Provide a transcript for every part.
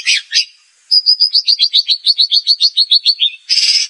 あっ。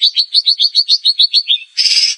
Shh.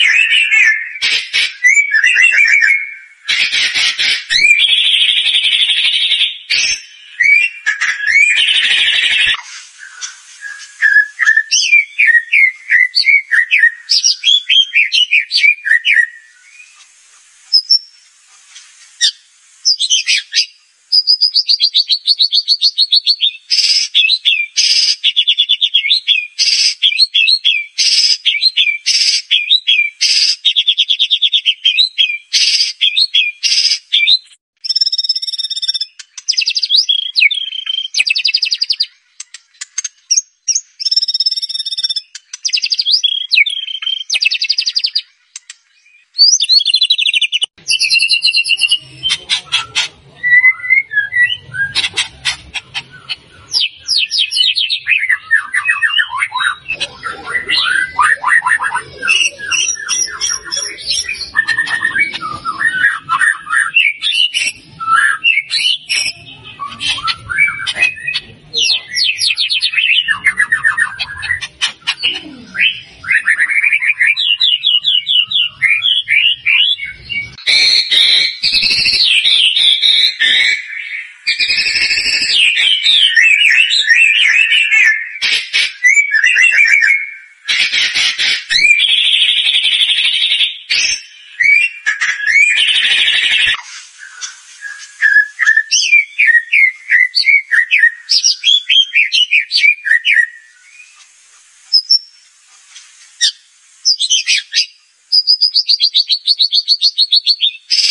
ピピピピピピピピピピピ。